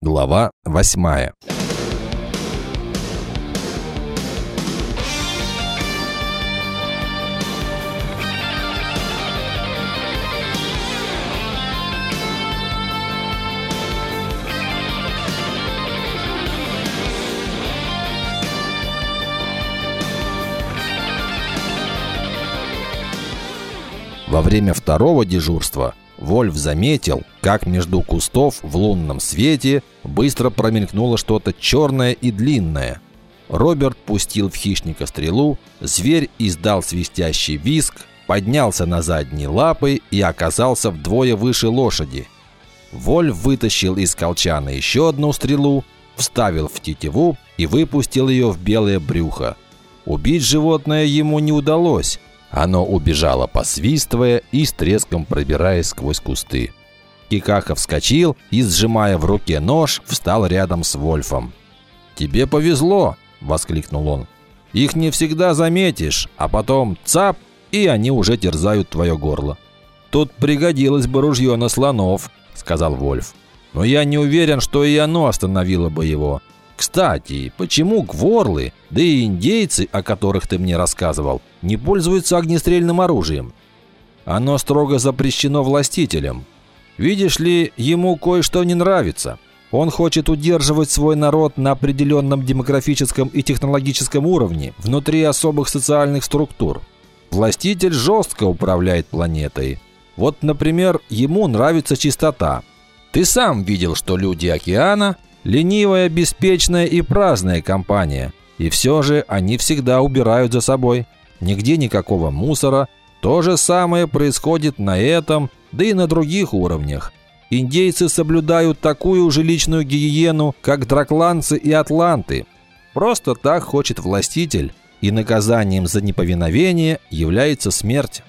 Глава восьмая. Во время второго дежурства Вольф заметил, как между кустов в лунном свете быстро промелькнуло что-то черное и длинное. Роберт пустил в хищника стрелу, зверь издал свистящий виск, поднялся на задние лапы и оказался вдвое выше лошади. Вольф вытащил из колчана еще одну стрелу, вставил в тетиву и выпустил ее в белое брюхо. Убить животное ему не удалось, оно убежало, посвистывая и с треском пробираясь сквозь кусты. Кикаха вскочил и, сжимая в руке нож, встал рядом с Вольфом. «Тебе повезло!» – воскликнул он. «Их не всегда заметишь, а потом цап, и они уже терзают твое горло». «Тут пригодилось бы ружье на слонов», – сказал Вольф. «Но я не уверен, что и оно остановило бы его. Кстати, почему гворлы, да и индейцы, о которых ты мне рассказывал, не пользуются огнестрельным оружием? Оно строго запрещено властителем. Видишь ли, ему кое-что не нравится. Он хочет удерживать свой народ на определенном демографическом и технологическом уровне, внутри особых социальных структур. Властитель жестко управляет планетой. Вот, например, ему нравится чистота. Ты сам видел, что люди океана Ленивая, беспечная и праздная компания. И все же они всегда убирают за собой. Нигде никакого мусора. То же самое происходит на этом, да и на других уровнях. Индейцы соблюдают такую же личную гигиену, как дракланцы и атланты. Просто так хочет властитель, и наказанием за неповиновение является смерть.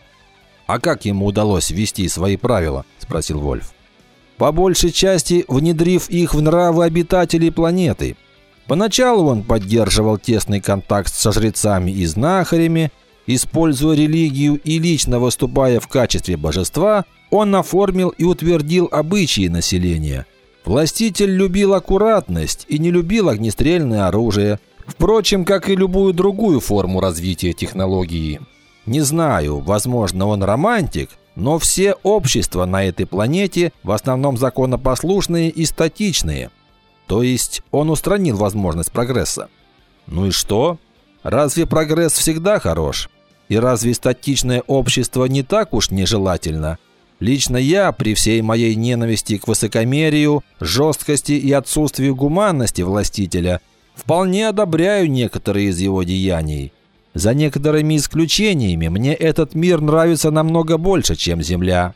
«А как ему удалось ввести свои правила?» – спросил Вольф по большей части внедрив их в нравы обитателей планеты. Поначалу он поддерживал тесный контакт со жрецами и знахарями, используя религию и лично выступая в качестве божества, он оформил и утвердил обычаи населения. Властитель любил аккуратность и не любил огнестрельное оружие, впрочем, как и любую другую форму развития технологии. Не знаю, возможно, он романтик, но все общества на этой планете в основном законопослушные и статичные. То есть он устранил возможность прогресса. Ну и что? Разве прогресс всегда хорош? И разве статичное общество не так уж нежелательно? Лично я, при всей моей ненависти к высокомерию, жесткости и отсутствию гуманности властителя, вполне одобряю некоторые из его деяний – за некоторыми исключениями мне этот мир нравится намного больше, чем Земля.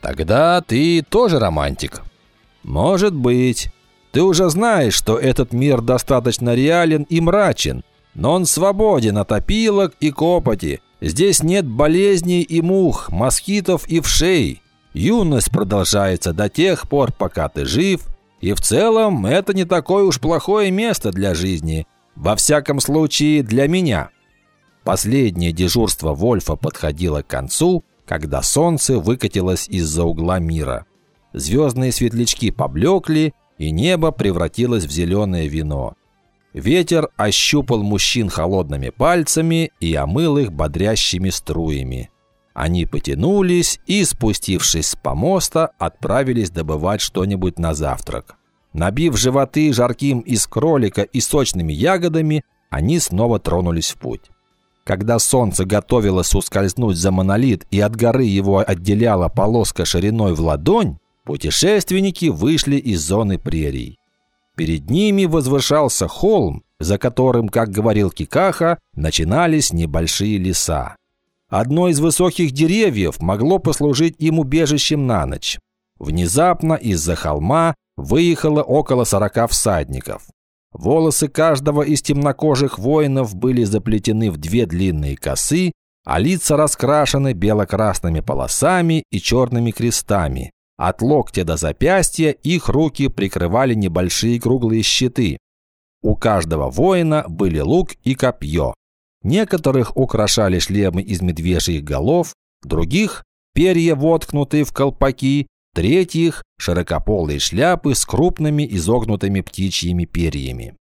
Тогда ты тоже романтик. Может быть. Ты уже знаешь, что этот мир достаточно реален и мрачен, но он свободен от опилок и копоти. Здесь нет болезней и мух, москитов и вшей. Юность продолжается до тех пор, пока ты жив, и в целом это не такое уж плохое место для жизни. Во всяком случае, для меня. Последнее дежурство Вольфа подходило к концу, когда солнце выкатилось из-за угла мира. Звездные светлячки поблекли, и небо превратилось в зеленое вино. Ветер ощупал мужчин холодными пальцами и омыл их бодрящими струями. Они потянулись и, спустившись с помоста, отправились добывать что-нибудь на завтрак. Набив животы жарким из кролика и сочными ягодами, они снова тронулись в путь. Когда солнце готовилось ускользнуть за монолит и от горы его отделяла полоска шириной в ладонь, путешественники вышли из зоны прерий. Перед ними возвышался холм, за которым, как говорил Кикаха, начинались небольшие леса. Одно из высоких деревьев могло послужить им убежищем на ночь. Внезапно из-за холма выехало около сорока всадников. Волосы каждого из темнокожих воинов были заплетены в две длинные косы, а лица раскрашены бело-красными полосами и черными крестами. От локтя до запястья их руки прикрывали небольшие круглые щиты. У каждого воина были лук и копье. Некоторых украшали шлемы из медвежьих голов, других – перья, воткнутые в колпаки, в-третьих, широкополые шляпы с крупными изогнутыми птичьими перьями.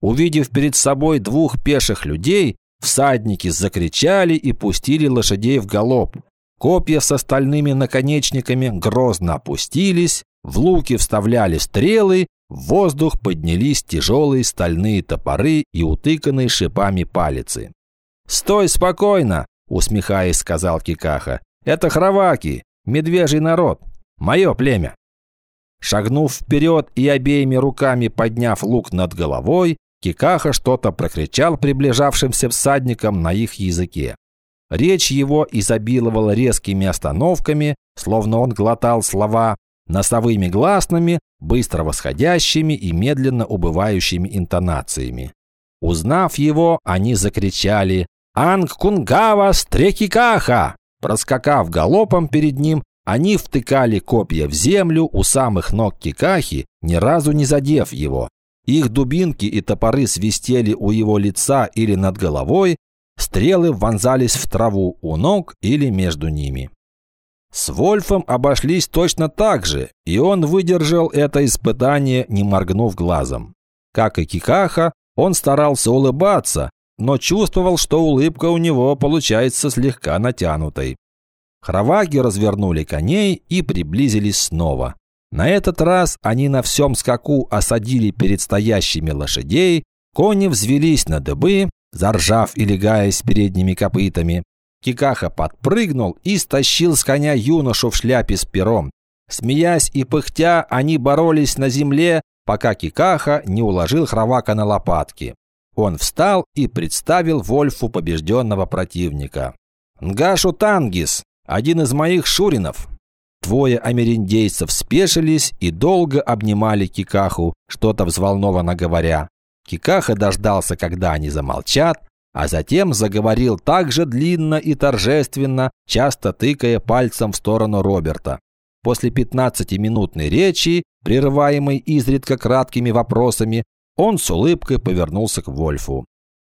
Увидев перед собой двух пеших людей, всадники закричали и пустили лошадей в галоп. Копья с остальными наконечниками грозно опустились, в луки вставляли стрелы, в воздух поднялись тяжелые стальные топоры и утыканные шипами палицы. «Стой спокойно!» – усмехаясь, сказал Кикаха. «Это хроваки, медвежий народ, мое племя». Шагнув вперед и обеими руками подняв лук над головой, Кикаха что-то прокричал приближавшимся всадникам на их языке. Речь его изобиловала резкими остановками, словно он глотал слова, носовыми гласными, быстро восходящими и медленно убывающими интонациями. Узнав его, они закричали «Анг-кунгава стрекикаха!». Проскакав галопом перед ним, они втыкали копья в землю у самых ног Кикахи, ни разу не задев его. Их дубинки и топоры свистели у его лица или над головой, стрелы вонзались в траву у ног или между ними. С Вольфом обошлись точно так же, и он выдержал это испытание, не моргнув глазом. Как и Кикаха, он старался улыбаться, но чувствовал, что улыбка у него получается слегка натянутой. Хроваги развернули коней и приблизились снова. На этот раз они на всем скаку осадили перед стоящими лошадей, кони взвелись на дыбы, заржав и легаясь передними копытами. Кикаха подпрыгнул и стащил с коня юношу в шляпе с пером. Смеясь и пыхтя, они боролись на земле, пока Кикаха не уложил Хровака на лопатки. Он встал и представил Вольфу побежденного противника. «Нгашу Тангис, один из моих шуринов». Двое америндейцев спешились и долго обнимали Кикаху, что-то взволнованно говоря. Кикаха дождался, когда они замолчат, а затем заговорил так же длинно и торжественно, часто тыкая пальцем в сторону Роберта. После 15-минутной речи, прерываемой изредка краткими вопросами, он с улыбкой повернулся к Вольфу.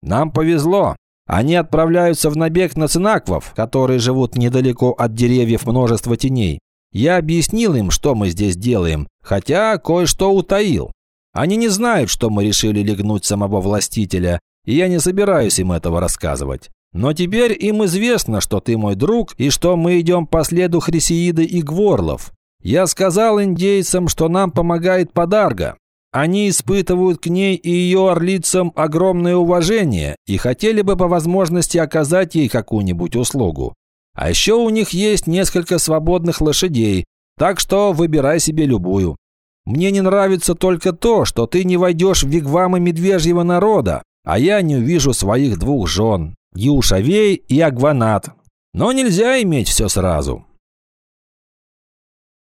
«Нам повезло. Они отправляются в набег на цинаквов, которые живут недалеко от деревьев множества теней. Я объяснил им, что мы здесь делаем, хотя кое-что утаил. Они не знают, что мы решили легнуть самого властителя, и я не собираюсь им этого рассказывать. Но теперь им известно, что ты мой друг и что мы идем по следу Хрисеиды и Гворлов. Я сказал индейцам, что нам помогает Подарга. Они испытывают к ней и ее орлицам огромное уважение и хотели бы по возможности оказать ей какую-нибудь услугу. А еще у них есть несколько свободных лошадей, так что выбирай себе любую. Мне не нравится только то, что ты не войдешь в вигвамы медвежьего народа, а я не увижу своих двух жен, Юшавей и Агванат. Но нельзя иметь все сразу.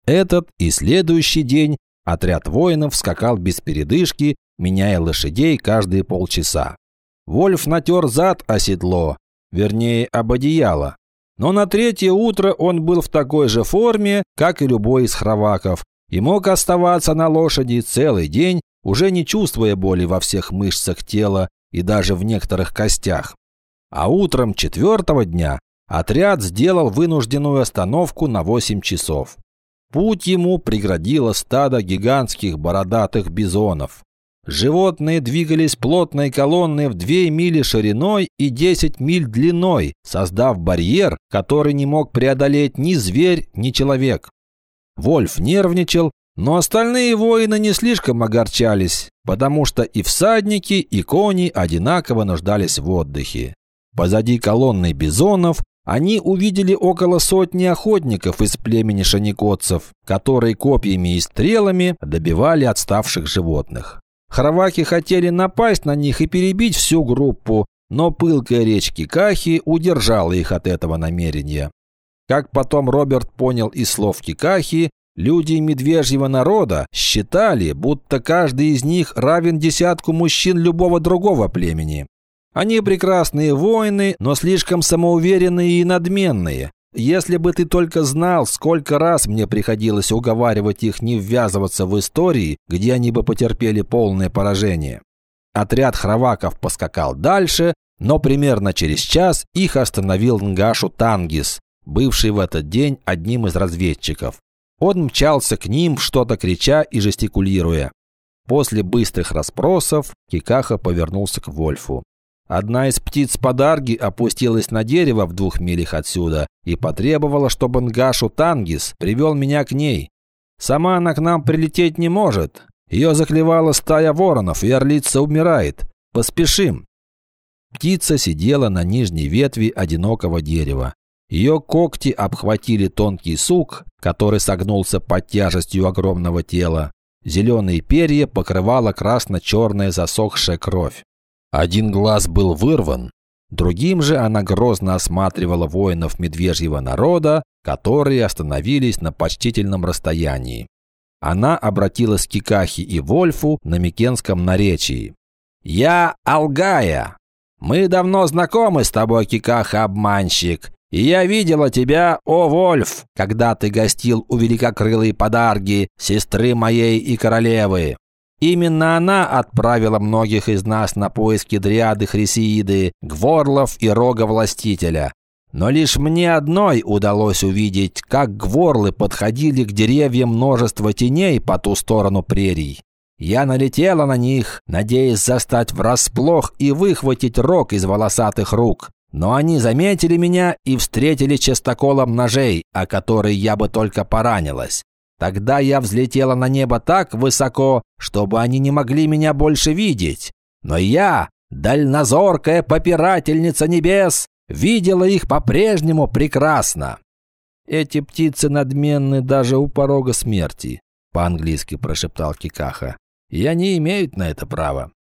Этот и следующий день отряд воинов скакал без передышки, меняя лошадей каждые полчаса. Вольф натер зад о седло, вернее, об одеяло. Но на третье утро он был в такой же форме, как и любой из хроваков, и мог оставаться на лошади целый день, уже не чувствуя боли во всех мышцах тела и даже в некоторых костях. А утром четвертого дня отряд сделал вынужденную остановку на 8 часов. Путь ему преградило стадо гигантских бородатых бизонов. Животные двигались плотной колонной в 2 мили шириной и 10 миль длиной, создав барьер, который не мог преодолеть ни зверь, ни человек. Вольф нервничал, но остальные воины не слишком огорчались, потому что и всадники, и кони одинаково нуждались в отдыхе. Позади колонны бизонов они увидели около сотни охотников из племени шаникотцев, которые копьями и стрелами добивали отставших животных. Хроваки хотели напасть на них и перебить всю группу, но пылкая речь Кикахи удержала их от этого намерения. Как потом Роберт понял из слов Кикахи, Люди медвежьего народа считали, будто каждый из них равен десятку мужчин любого другого племени. Они прекрасные воины, но слишком самоуверенные и надменные. Если бы ты только знал, сколько раз мне приходилось уговаривать их не ввязываться в истории, где они бы потерпели полное поражение. Отряд хроваков поскакал дальше, но примерно через час их остановил Нгашу Тангис, бывший в этот день одним из разведчиков. Он мчался к ним, что-то крича и жестикулируя. После быстрых расспросов Кикаха повернулся к Вольфу. Одна из птиц подарги опустилась на дерево в двух милях отсюда и потребовала, чтобы Нгашу Тангис привел меня к ней. Сама она к нам прилететь не может. Ее заклевала стая воронов, и орлица умирает. Поспешим. Птица сидела на нижней ветви одинокого дерева. Ее когти обхватили тонкий сук, который согнулся под тяжестью огромного тела. Зеленые перья покрывала красно-черная засохшая кровь. Один глаз был вырван, другим же она грозно осматривала воинов медвежьего народа, которые остановились на почтительном расстоянии. Она обратилась к Кикахи и Вольфу на микенском наречии. «Я Алгая. Мы давно знакомы с тобой, Кикаха-обманщик. И я видела тебя, о Вольф, когда ты гостил у великокрылой подарги, сестры моей и королевы. Именно она отправила многих из нас на поиски дриады Хрисеиды, Гворлов и Рога Властителя. Но лишь мне одной удалось увидеть, как гворлы подходили к деревьям множество теней по ту сторону прерий. Я налетела на них, надеясь застать врасплох и выхватить рог из волосатых рук. Но они заметили меня и встретили частоколом ножей, о который я бы только поранилась. Тогда я взлетела на небо так высоко, чтобы они не могли меня больше видеть. Но я, дальнозоркая попирательница небес, видела их по-прежнему прекрасно. Эти птицы надменны даже у порога смерти, по-английски прошептал Кикаха. И они имеют на это право.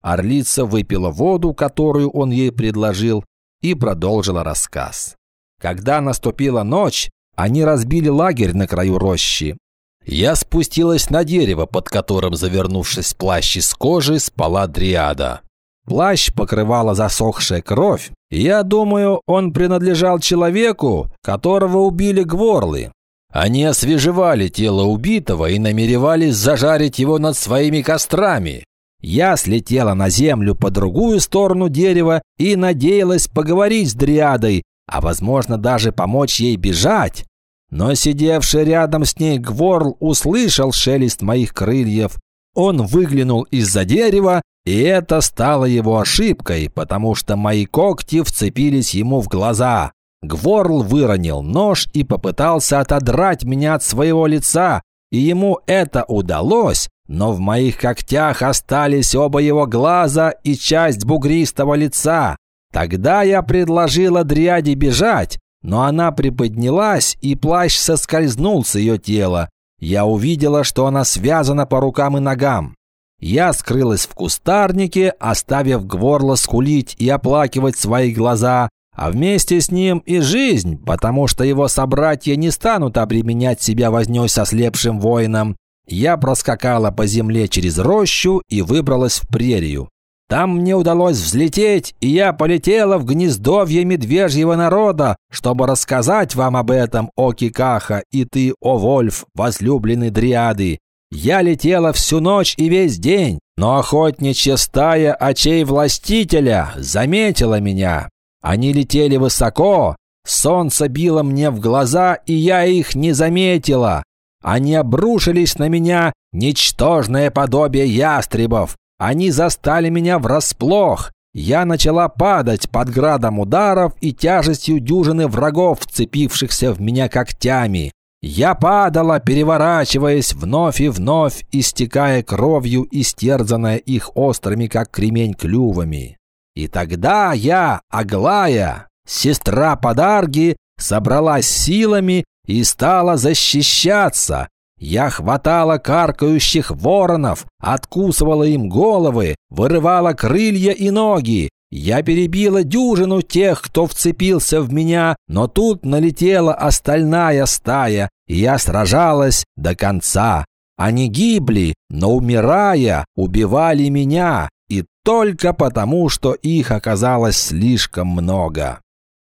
Орлица выпила воду, которую он ей предложил, и продолжила рассказ. Когда наступила ночь, они разбили лагерь на краю рощи. Я спустилась на дерево, под которым, завернувшись в плащ из кожи, спала дриада. Плащ покрывала засохшая кровь, я думаю, он принадлежал человеку, которого убили гворлы. Они освежевали тело убитого и намеревались зажарить его над своими кострами. Я слетела на землю по другую сторону дерева и надеялась поговорить с Дриадой, а возможно даже помочь ей бежать. Но сидевший рядом с ней Гворл услышал шелест моих крыльев. Он выглянул из-за дерева, и это стало его ошибкой, потому что мои когти вцепились ему в глаза. Гворл выронил нож и попытался отодрать меня от своего лица, и ему это удалось, но в моих когтях остались оба его глаза и часть бугристого лица. Тогда я предложила Дриаде бежать, но она приподнялась, и плащ соскользнул с ее тела. Я увидела, что она связана по рукам и ногам. Я скрылась в кустарнике, оставив Гворла скулить и оплакивать свои глаза, а вместе с ним и жизнь, потому что его собратья не станут обременять себя вознёй со слепшим воином. Я проскакала по земле через рощу и выбралась в прерию. Там мне удалось взлететь, и я полетела в гнездовье медвежьего народа, чтобы рассказать вам об этом, о Кикаха, и ты, о Вольф, возлюбленный Дриады. Я летела всю ночь и весь день, но охотничья стая очей властителя заметила меня. Они летели высоко, солнце било мне в глаза, и я их не заметила. Они обрушились на меня, ничтожное подобие ястребов. Они застали меня врасплох. Я начала падать под градом ударов и тяжестью дюжины врагов, вцепившихся в меня когтями. Я падала, переворачиваясь вновь и вновь, истекая кровью, истерзанная их острыми, как кремень, клювами. И тогда я, Аглая, сестра Подарги, собралась силами и стала защищаться. Я хватала каркающих воронов, откусывала им головы, вырывала крылья и ноги. Я перебила дюжину тех, кто вцепился в меня, но тут налетела остальная стая, и я сражалась до конца. Они гибли, но умирая, убивали меня, и только потому, что их оказалось слишком много.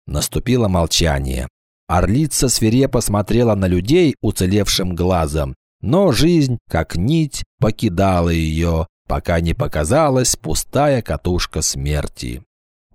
Наступило молчание. Орлица свирепо смотрела на людей уцелевшим глазом, но жизнь, как нить, покидала ее, пока не показалась пустая катушка смерти.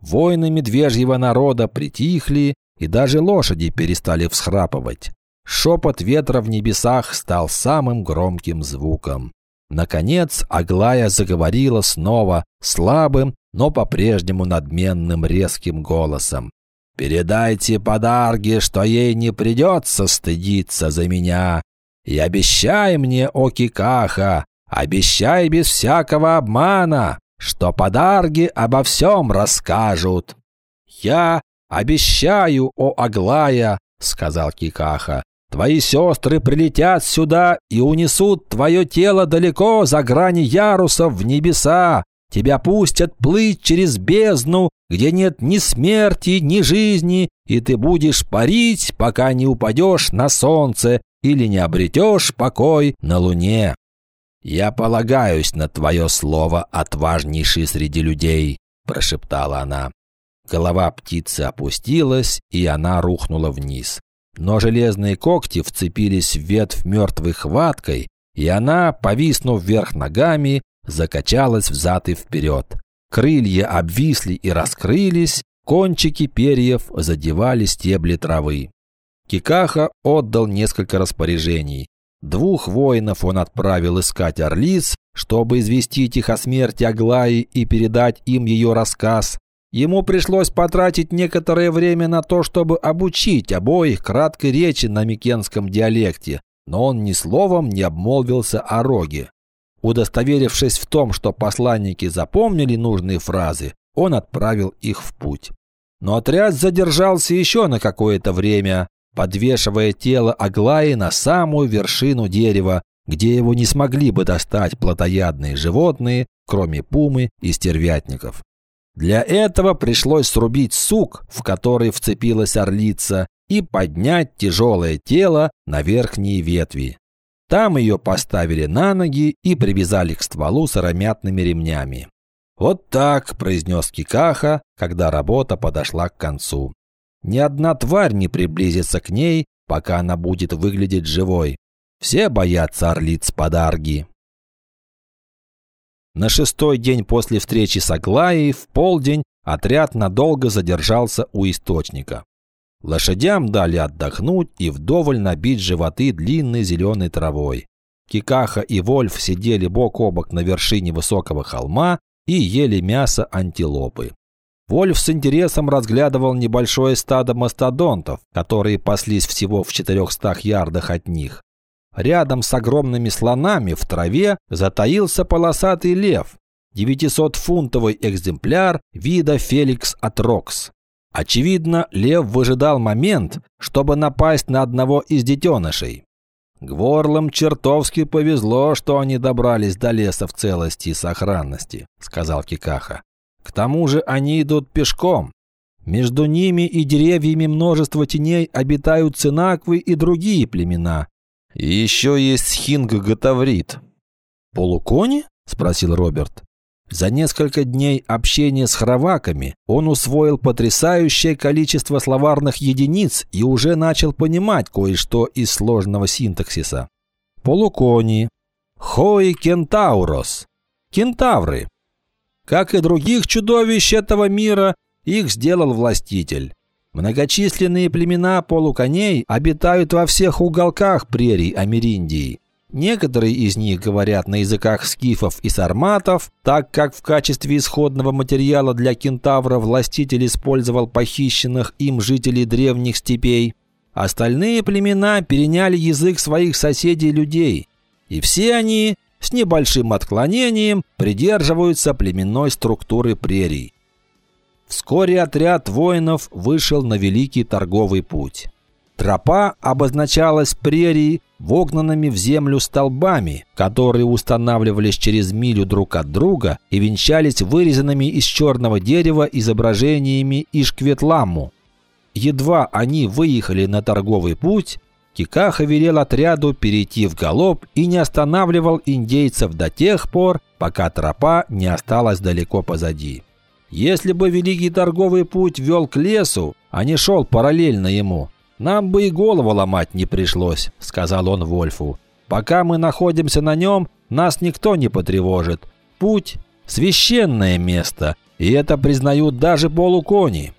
Воины медвежьего народа притихли, и даже лошади перестали всхрапывать. Шепот ветра в небесах стал самым громким звуком. Наконец Аглая заговорила снова слабым, но по-прежнему надменным резким голосом. «Передайте подарки, что ей не придется стыдиться за меня. И обещай мне, о Кикаха, обещай без всякого обмана, что подарки обо всем расскажут». «Я обещаю, о Аглая», — сказал Кикаха, Твои сестры прилетят сюда и унесут твое тело далеко за грани ярусов в небеса. Тебя пустят плыть через бездну, где нет ни смерти, ни жизни, и ты будешь парить, пока не упадешь на солнце или не обретешь покой на луне. Я полагаюсь на твое слово, отважнейший среди людей, прошептала она. Голова птицы опустилась, и она рухнула вниз. Но железные когти вцепились в ветвь мертвой хваткой, и она, повиснув вверх ногами, закачалась взад и вперед. Крылья обвисли и раскрылись, кончики перьев задевали стебли травы. Кикаха отдал несколько распоряжений. Двух воинов он отправил искать орлиц, чтобы известить их о смерти Аглаи и передать им ее рассказ. Ему пришлось потратить некоторое время на то, чтобы обучить обоих краткой речи на микенском диалекте, но он ни словом не обмолвился о роге. Удостоверившись в том, что посланники запомнили нужные фразы, он отправил их в путь. Но отряд задержался еще на какое-то время, подвешивая тело Аглаи на самую вершину дерева, где его не смогли бы достать плотоядные животные, кроме пумы и стервятников. Для этого пришлось срубить сук, в который вцепилась орлица, и поднять тяжелое тело на верхние ветви. Там ее поставили на ноги и привязали к стволу сыромятными ремнями. «Вот так», – произнес Кикаха, когда работа подошла к концу. «Ни одна тварь не приблизится к ней, пока она будет выглядеть живой. Все боятся орлиц подарги». На шестой день после встречи с Аглаей в полдень отряд надолго задержался у источника. Лошадям дали отдохнуть и вдоволь набить животы длинной зеленой травой. Кикаха и Вольф сидели бок о бок на вершине высокого холма и ели мясо антилопы. Вольф с интересом разглядывал небольшое стадо мастодонтов, которые паслись всего в четырехстах ярдах от них. Рядом с огромными слонами в траве затаился полосатый лев, 900-фунтовый экземпляр вида Феликс Атрокс. Очевидно, лев выжидал момент, чтобы напасть на одного из детенышей. «Гворлам чертовски повезло, что они добрались до леса в целости и сохранности», – сказал Кикаха. «К тому же они идут пешком. Между ними и деревьями множество теней обитают цинаквы и другие племена, и еще есть схинг-гатаврит». «Полукони?» – спросил Роберт. За несколько дней общения с хроваками он усвоил потрясающее количество словарных единиц и уже начал понимать кое-что из сложного синтаксиса. Полукони. Хои кентаурос. Кентавры. Как и других чудовищ этого мира, их сделал властитель. Многочисленные племена полуконей обитают во всех уголках прерий Америндии. Некоторые из них говорят на языках скифов и сарматов, так как в качестве исходного материала для кентавра властитель использовал похищенных им жителей древних степей. Остальные племена переняли язык своих соседей-людей. И все они, с небольшим отклонением, придерживаются племенной структуры прерий. Вскоре отряд воинов вышел на великий торговый путь. Тропа обозначалась прерией, вогнанными в землю столбами, которые устанавливались через милю друг от друга и венчались вырезанными из черного дерева изображениями Ишкветламу. Едва они выехали на торговый путь, Кикаха велел отряду перейти в галоп и не останавливал индейцев до тех пор, пока тропа не осталась далеко позади. Если бы Великий торговый путь вел к лесу, а не шел параллельно ему, нам бы и голову ломать не пришлось», — сказал он Вольфу. «Пока мы находимся на нем, нас никто не потревожит. Путь — священное место, и это признают даже полукони.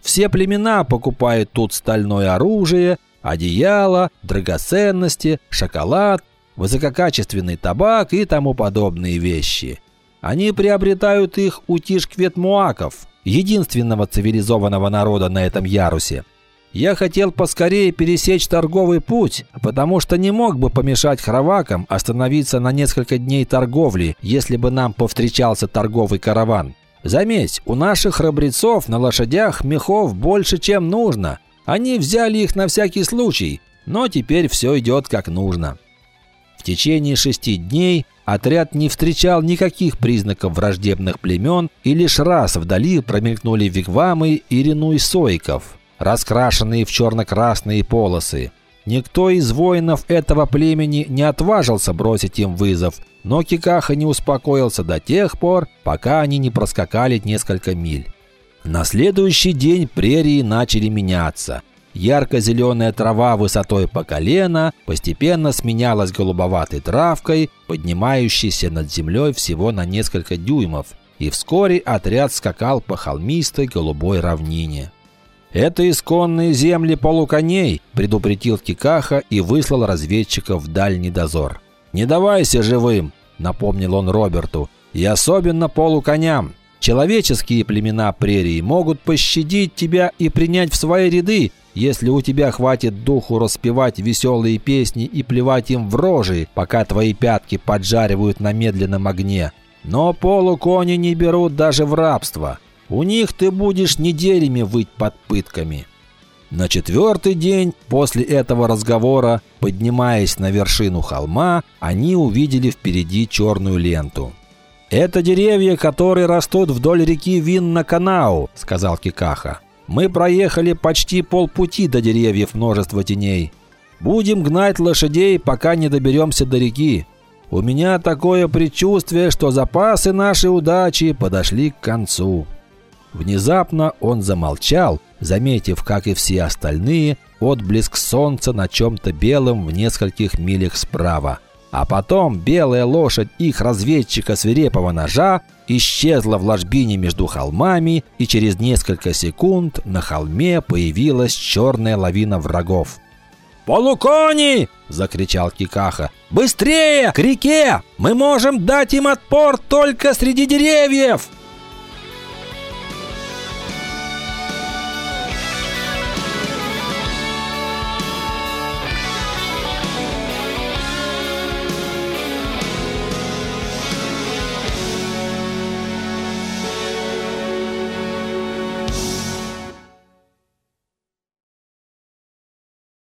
Все племена покупают тут стальное оружие, Одеяло, драгоценности, шоколад, высококачественный табак и тому подобные вещи. Они приобретают их у тишкветмуаков, единственного цивилизованного народа на этом ярусе. Я хотел поскорее пересечь торговый путь, потому что не мог бы помешать хравакам остановиться на несколько дней торговли, если бы нам повстречался торговый караван. Заметь, у наших храбрецов на лошадях мехов больше, чем нужно. Они взяли их на всякий случай, но теперь все идет как нужно. В течение шести дней отряд не встречал никаких признаков враждебных племен, и лишь раз вдали промелькнули вигвамы и сойков раскрашенные в черно-красные полосы. Никто из воинов этого племени не отважился бросить им вызов, но Кикаха не успокоился до тех пор, пока они не проскакали несколько миль. На следующий день прерии начали меняться. Ярко-зеленая трава высотой по колено постепенно сменялась голубоватой травкой, поднимающейся над землей всего на несколько дюймов, и вскоре отряд скакал по холмистой голубой равнине. «Это исконные земли полуконей», – предупредил Кикаха и выслал разведчиков в дальний дозор. «Не давайся живым», – напомнил он Роберту, – «и особенно полуконям. Человеческие племена прерии могут пощадить тебя и принять в свои ряды, если у тебя хватит духу распевать веселые песни и плевать им в рожи, пока твои пятки поджаривают на медленном огне. Но полукони не берут даже в рабство. У них ты будешь неделями выть под пытками. На четвертый день после этого разговора, поднимаясь на вершину холма, они увидели впереди черную ленту. «Это деревья, которые растут вдоль реки Винна-Канау», – сказал Кикаха. «Мы проехали почти полпути до деревьев множества теней. Будем гнать лошадей, пока не доберемся до реки. У меня такое предчувствие, что запасы нашей удачи подошли к концу». Внезапно он замолчал, заметив, как и все остальные, отблеск солнца на чем-то белом в нескольких милях справа. А потом белая лошадь их разведчика свирепого ножа исчезла в ложбине между холмами, и через несколько секунд на холме появилась черная лавина врагов. «Полукони!» – закричал Кикаха. «Быстрее! К реке! Мы можем дать им отпор только среди деревьев!»